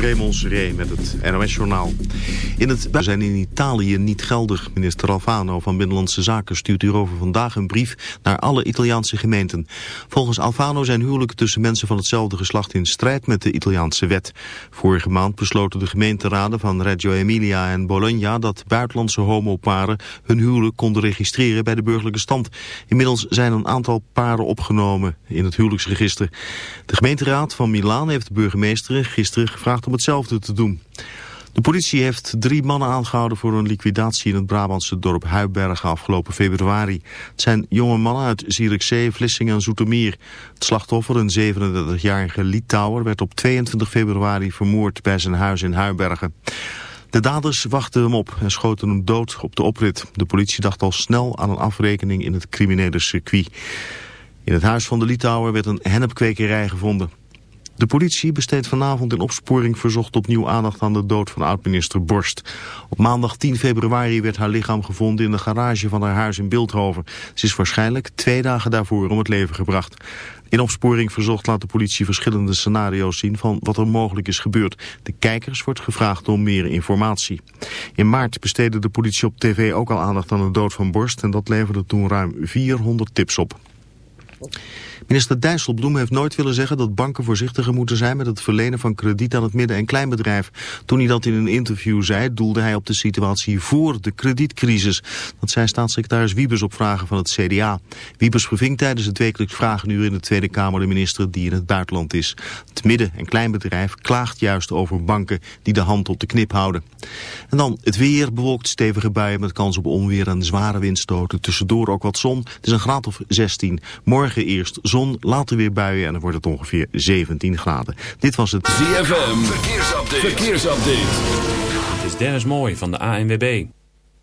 Raymond Seré met het NOS-journaal. In het zijn in Italië niet geldig. Minister Alfano van Binnenlandse Zaken stuurt hierover vandaag een brief naar alle Italiaanse gemeenten. Volgens Alfano zijn huwelijken tussen mensen van hetzelfde geslacht in strijd met de Italiaanse wet. Vorige maand besloten de gemeenteraden van Reggio Emilia en Bologna dat buitenlandse homoparen hun huwelijk konden registreren bij de burgerlijke stand. Inmiddels zijn een aantal paren opgenomen in het huwelijksregister. De gemeenteraad van Milaan heeft de burgemeester gisteren gevraagd om hetzelfde te doen. De politie heeft drie mannen aangehouden voor een liquidatie in het Brabantse dorp Huibergen afgelopen februari. Het zijn jonge mannen uit Zierikzee, Vlissingen en Zoetermeer. Het slachtoffer, een 37-jarige Litouwer, werd op 22 februari vermoord bij zijn huis in Huibergen. De daders wachten hem op en schoten hem dood op de oprit. De politie dacht al snel aan een afrekening in het criminele circuit. In het huis van de Litouwer werd een hennepkwekerij gevonden. De politie besteedt vanavond in opsporing verzocht opnieuw aandacht aan de dood van oud-minister Borst. Op maandag 10 februari werd haar lichaam gevonden in de garage van haar huis in Beeldhoven. Ze is waarschijnlijk twee dagen daarvoor om het leven gebracht. In opsporing verzocht laat de politie verschillende scenario's zien van wat er mogelijk is gebeurd. De kijkers wordt gevraagd om meer informatie. In maart besteedde de politie op tv ook al aandacht aan de dood van Borst en dat leverde toen ruim 400 tips op. Minister Dijsselbloem heeft nooit willen zeggen dat banken voorzichtiger moeten zijn met het verlenen van krediet aan het midden- en kleinbedrijf. Toen hij dat in een interview zei, doelde hij op de situatie voor de kredietcrisis. Dat zei staatssecretaris Wiebes op vragen van het CDA. Wiebes verving tijdens het wekelijks vragenuur in de Tweede Kamer de minister die in het buitenland is. Het midden- en kleinbedrijf klaagt juist over banken die de hand op de knip houden. En dan het weer, bewolkt stevige buien met kans op onweer en zware windstoten. Tussendoor ook wat zon. Het is een graad of 16. Morgen eerst zon later weer buien en dan wordt het ongeveer 17 graden. Dit was het ZFM, verkeersupdate. verkeersupdate. Het is Dennis Mooi van de ANWB.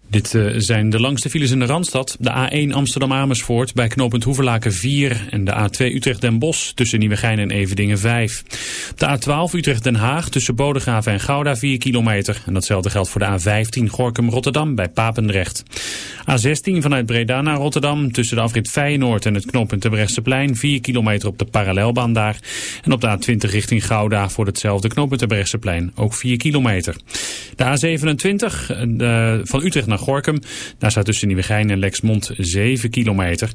Dit uh, zijn de langste files in de Randstad. De A1 Amsterdam-Amersfoort bij knooppunt Hoeverlaken 4 en de A2 Utrecht-Den Bosch tussen Nieuwegein en Evedingen 5. De A12 Utrecht-Den Haag tussen Bodegraven en Gouda 4 kilometer. En datzelfde geldt voor de A15 Gorkum-Rotterdam bij Papendrecht. A16 vanuit Breda naar Rotterdam tussen de afrit Feyenoord en het knooppunt Terbrechtseplein 4 kilometer op de parallelbaan daar. En op de A20 richting Gouda voor hetzelfde knooppunt Terbrechtseplein ook 4 kilometer. De A27 de, van Utrecht naar Gorkum. Daar staat tussen Nieuwegein en Lexmond 7 kilometer.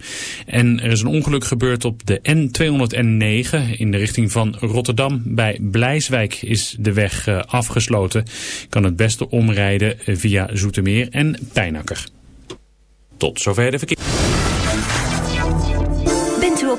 En er is een ongeluk gebeurd op de N209 in de richting van Rotterdam. Bij Blijswijk is de weg uh, afgesloten. Kan het beste omrijden via Zoetermeer en Pijnakker. Tot zover de verkeer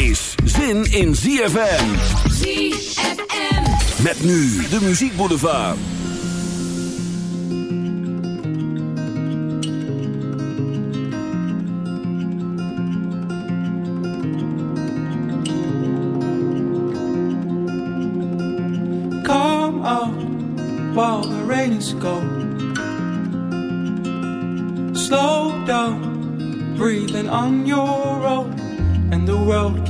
is zin in ZFM. ZFM. Met nu de muziekboulevard. Come on, while the rain is cold. Slow down, breathing on your own. And the world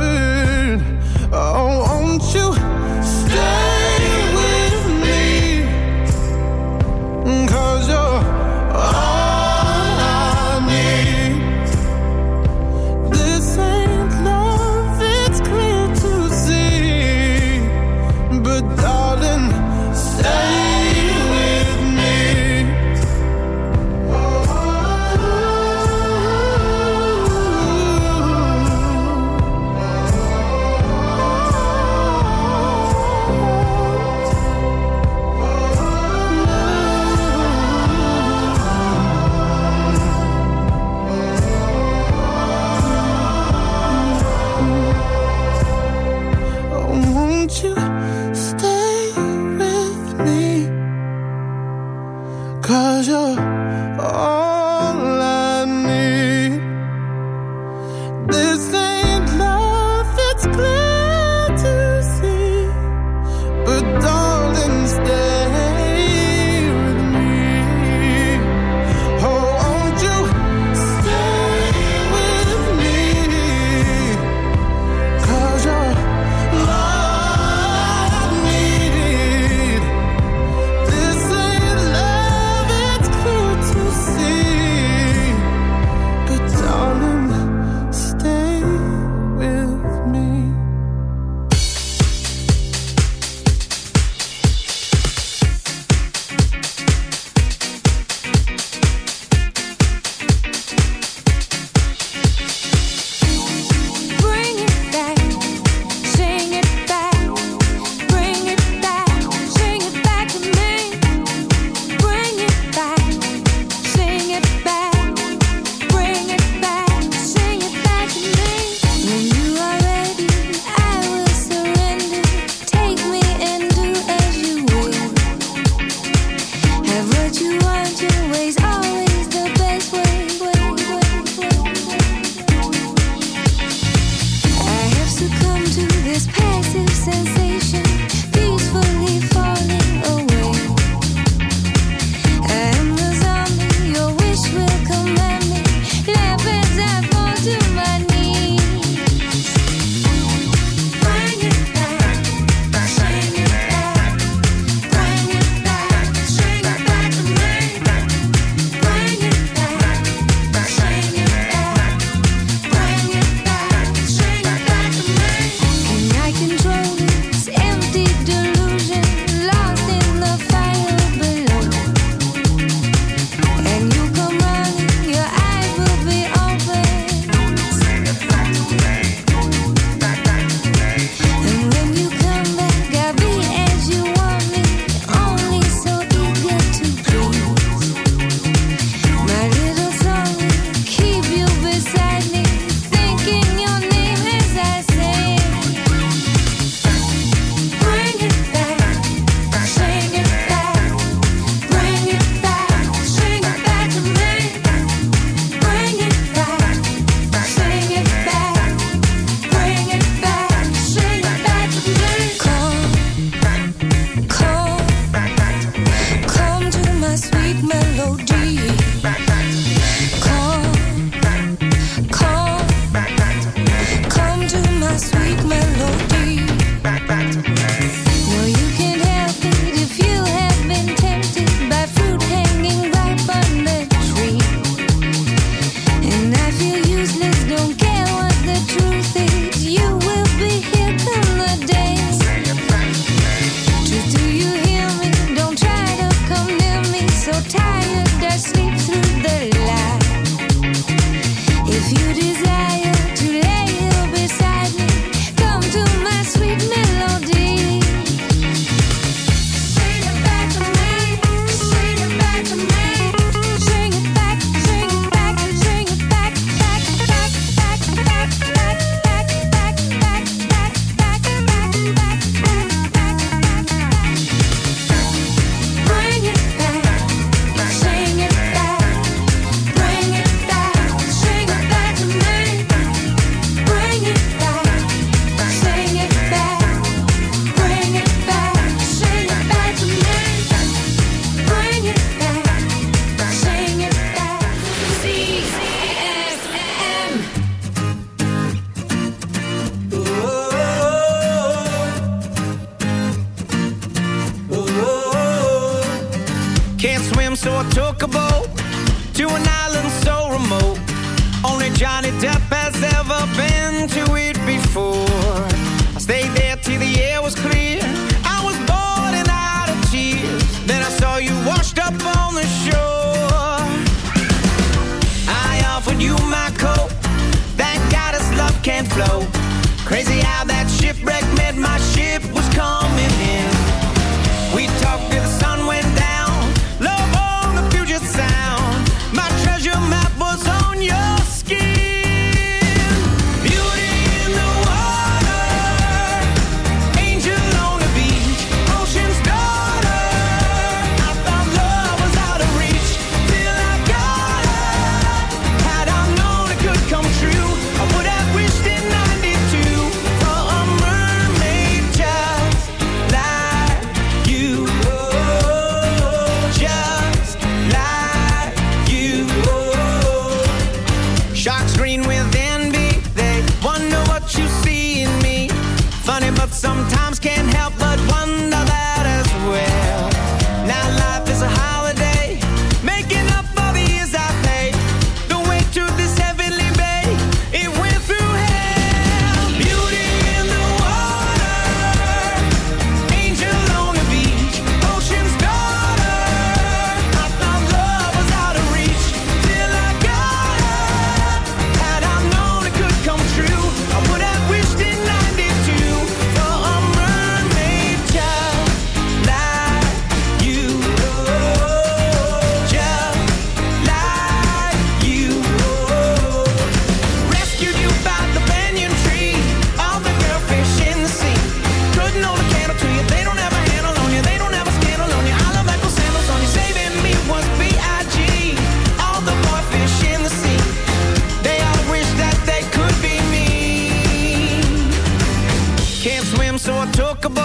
talk about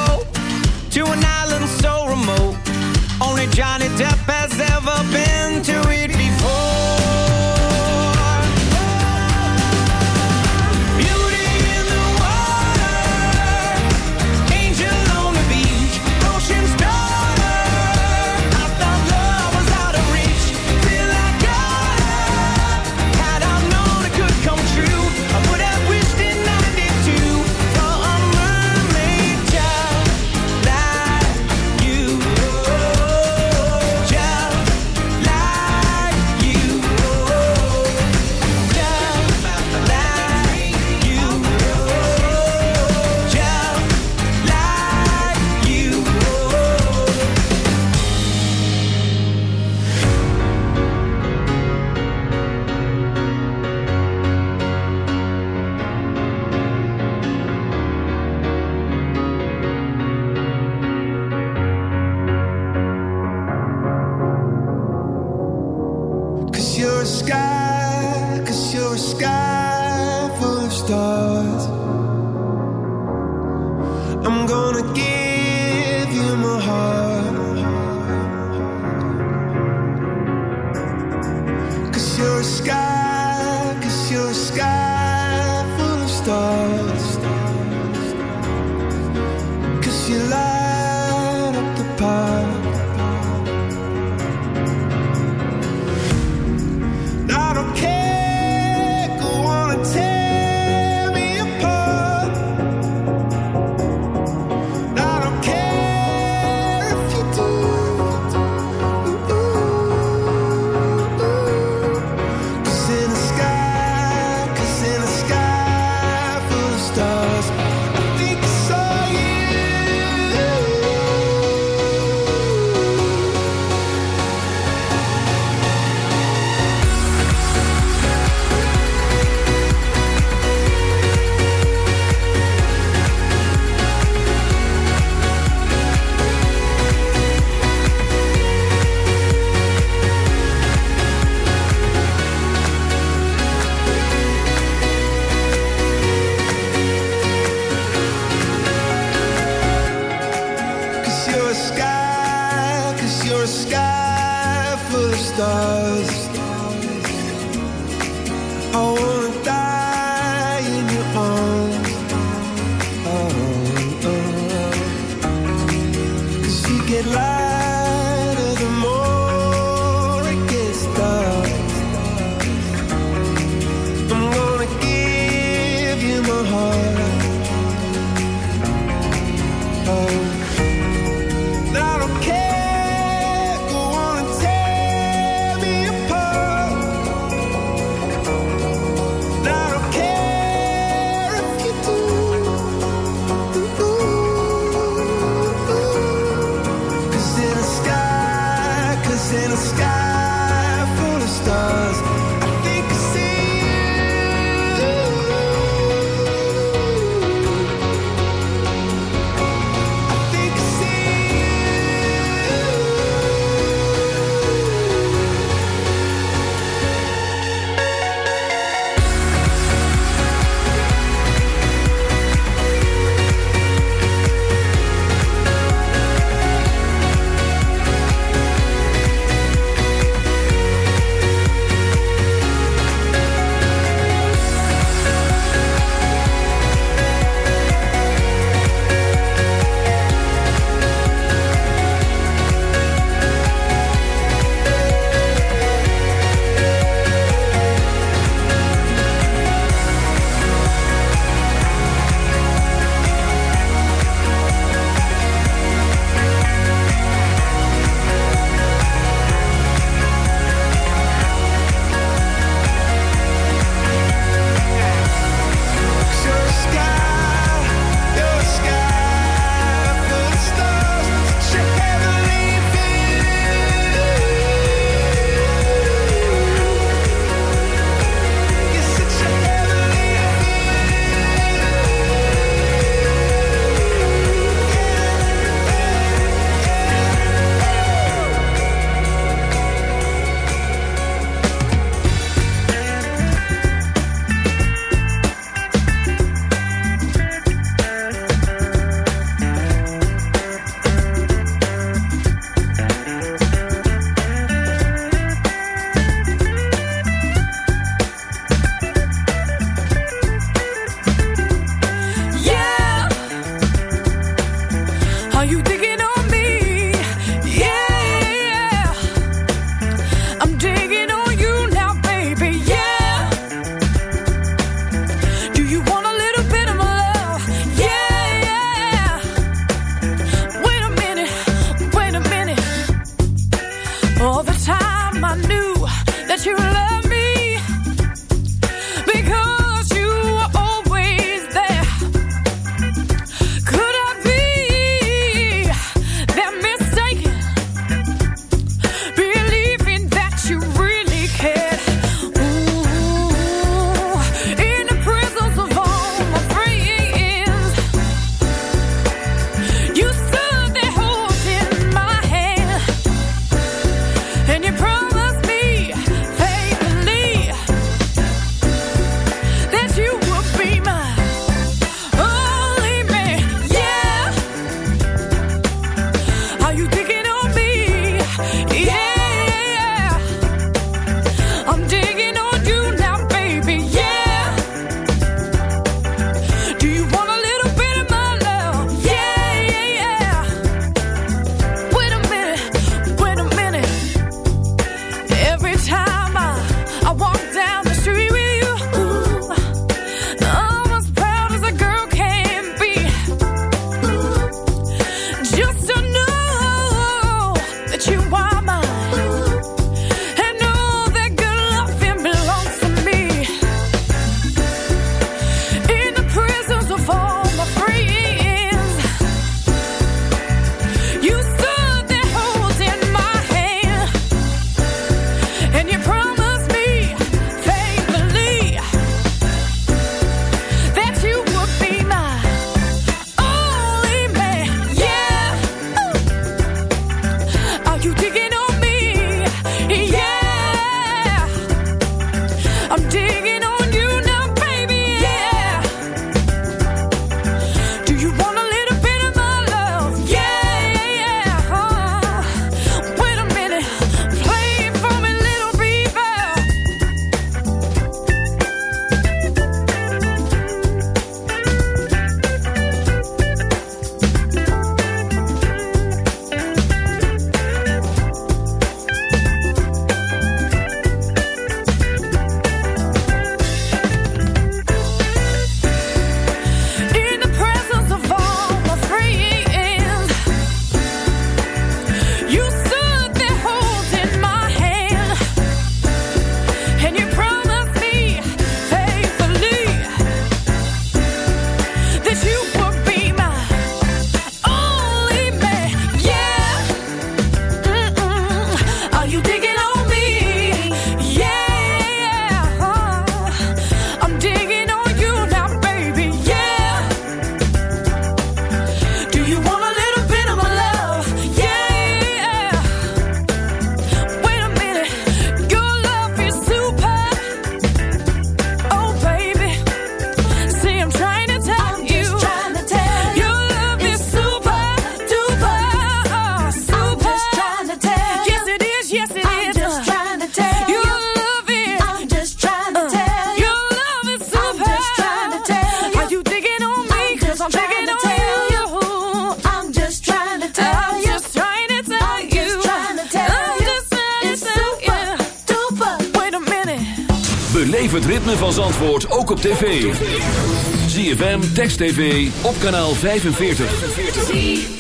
op kanaal 45. 45.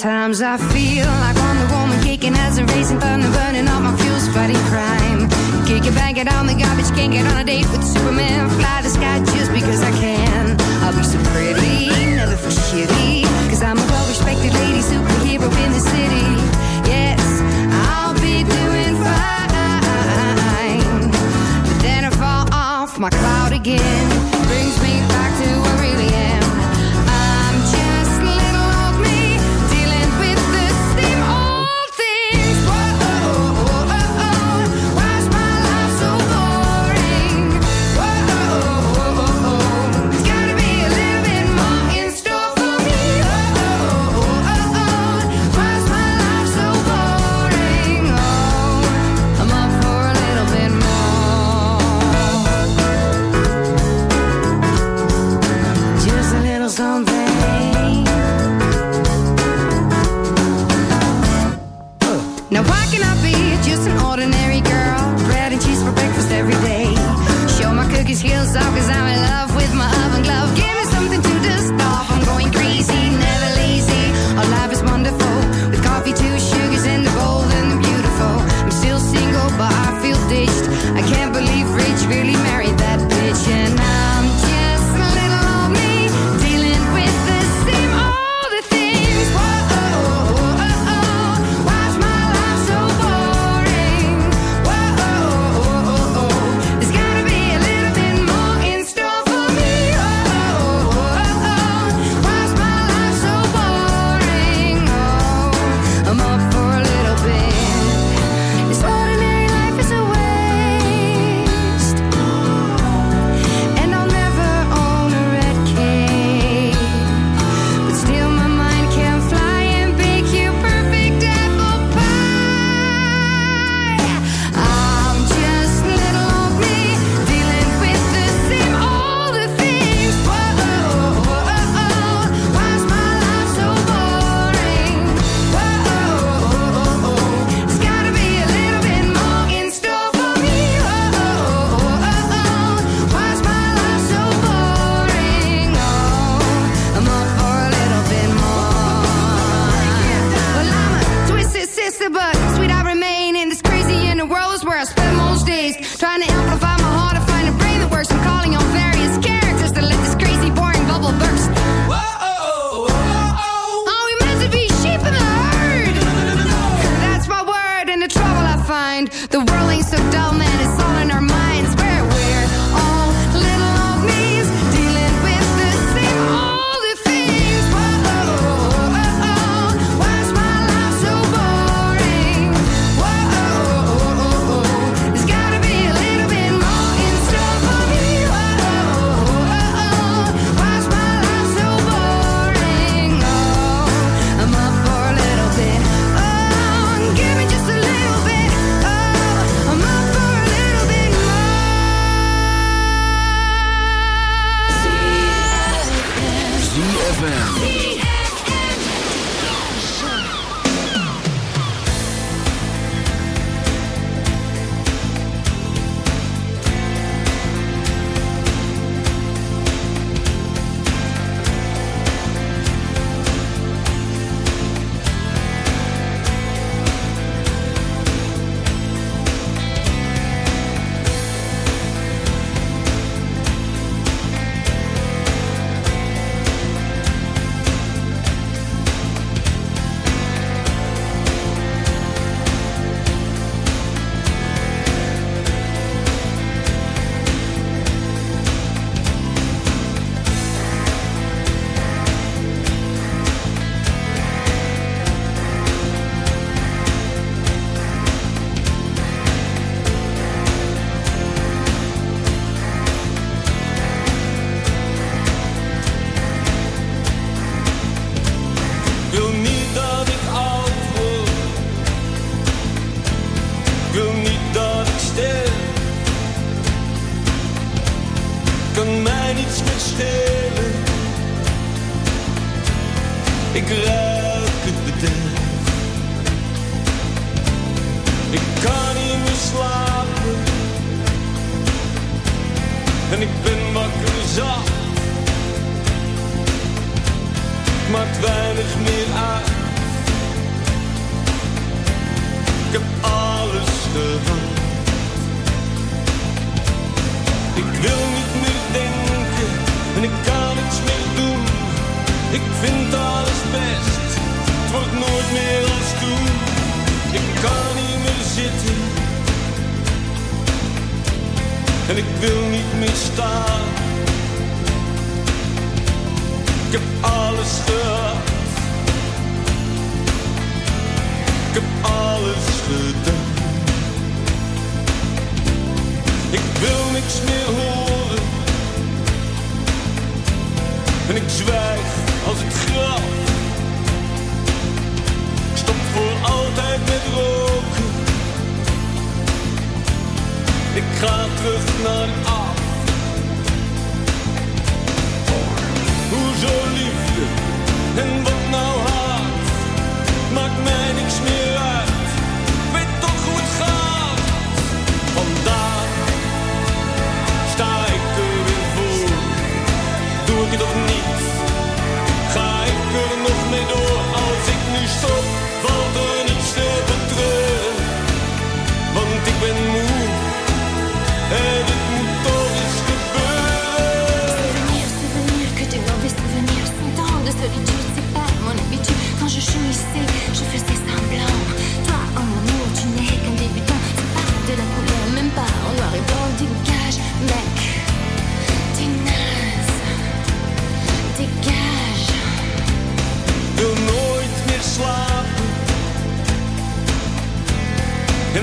Sometimes I feel like Wonder Woman kicking as a racing thunder, burning all my fuels, fighting crime. Kick it, bang it on the garbage, can't get on a date with Superman. Fly the sky just because I can. Ga terug naar af. Hoezo liefde en wat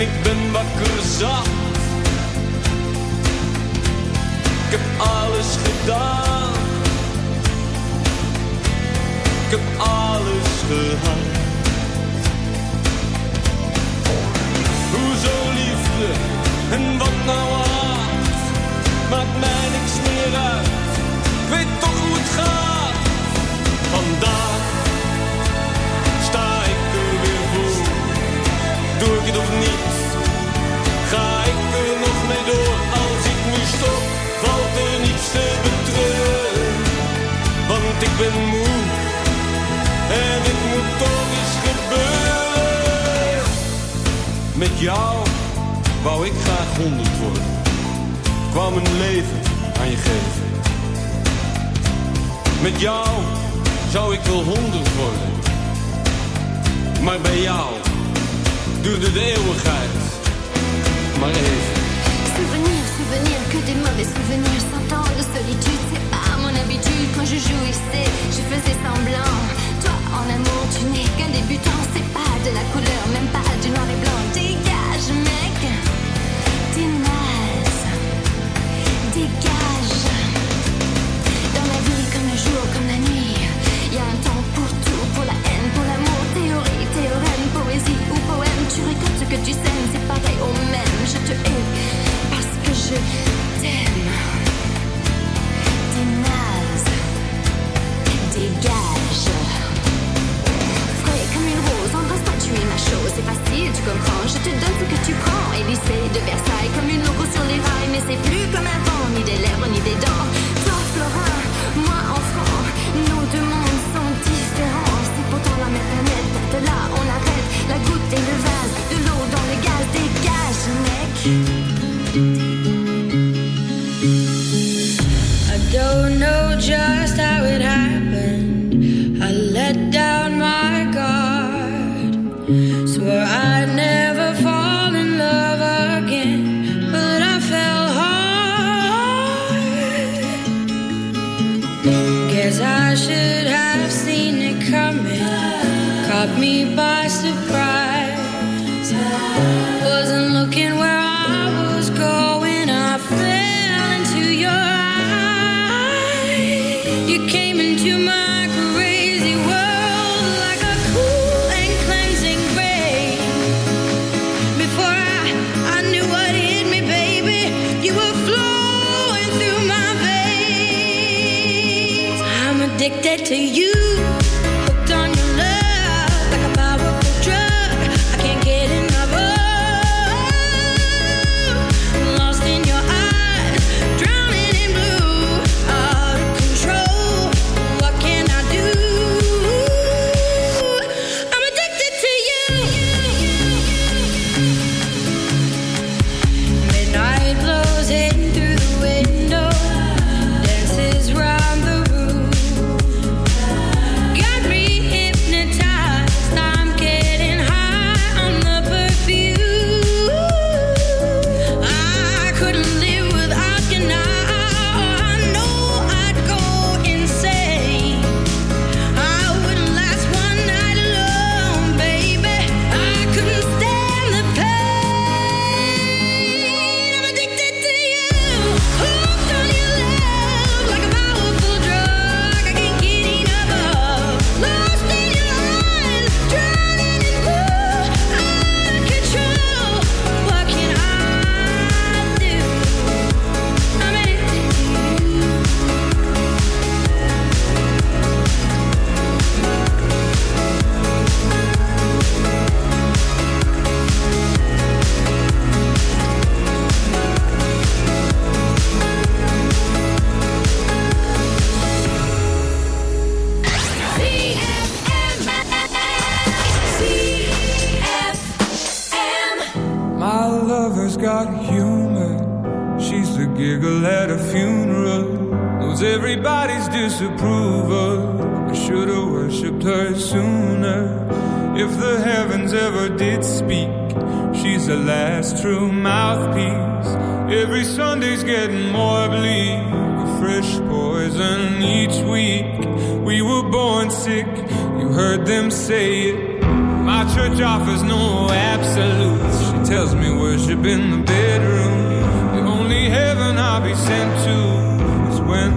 ik ben wakker zat. Ik heb alles gedaan. Ik heb alles gehad. Hoezo liefde en wat nou haat? Maakt mij niks meer uit. Ik weet toch hoe het gaat. Vandaag Doe ik het of niet? Ga ik er nog mee door? Als ik nu stop, valt er niets te betreuren. Want ik ben moe en het moet toch eens gebeuren. Met jou wou ik graag honderd worden. Kwam een leven aan je geven. Met jou zou ik wel honderd worden. Maar bij jou Souvenirs, souvenirs, que des mauvais souvenirs. Cent ans de solitude, c'est pas mon habitude. Quand je jouissais, je faisais semblant. Toi, en amour, tu n'es qu'un débutant. C'est pas de la couleur, même pas du noir et blanc. Dégage, mec, t'es naze. Dégage. Que tu sèmes, c'est pareil au même. Je te hais parce que je t'aime. T'es. Dégage. Frais comme une rose, embrasse-toi, tu es ma chose. C'est facile, tu comprends. Je te donne ce que tu prends. Élysée de Versailles, comme une loco sur les rails. Mais c'est plus comme avant, ni des lèvres, ni des dents. Toi, Florin, moi, enfant. Nos deux mondes sont différents. C'est pourtant la même planète. De là, on arrête. La goutte et le vase. Mec. To you. Approval. I should've worshipped her sooner. If the heavens ever did speak, she's the last true mouthpiece. Every Sunday's getting more bleak, a fresh poison each week. We were born sick, you heard them say it. My church offers no absolutes. She tells me worship in the bedroom. The only heaven I'll be sent to is when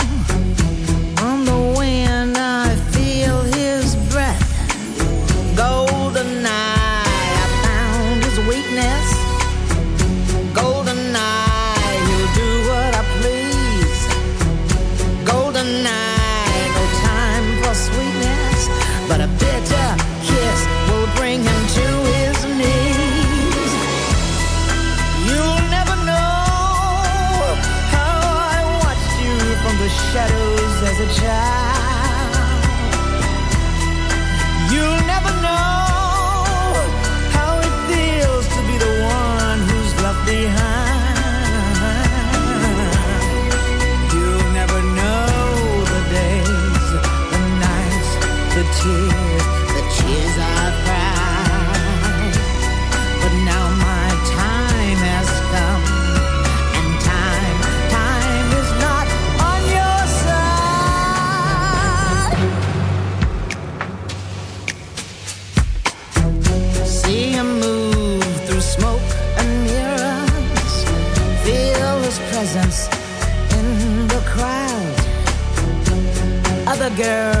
girl.